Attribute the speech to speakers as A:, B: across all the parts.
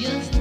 A: just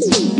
A: Akasama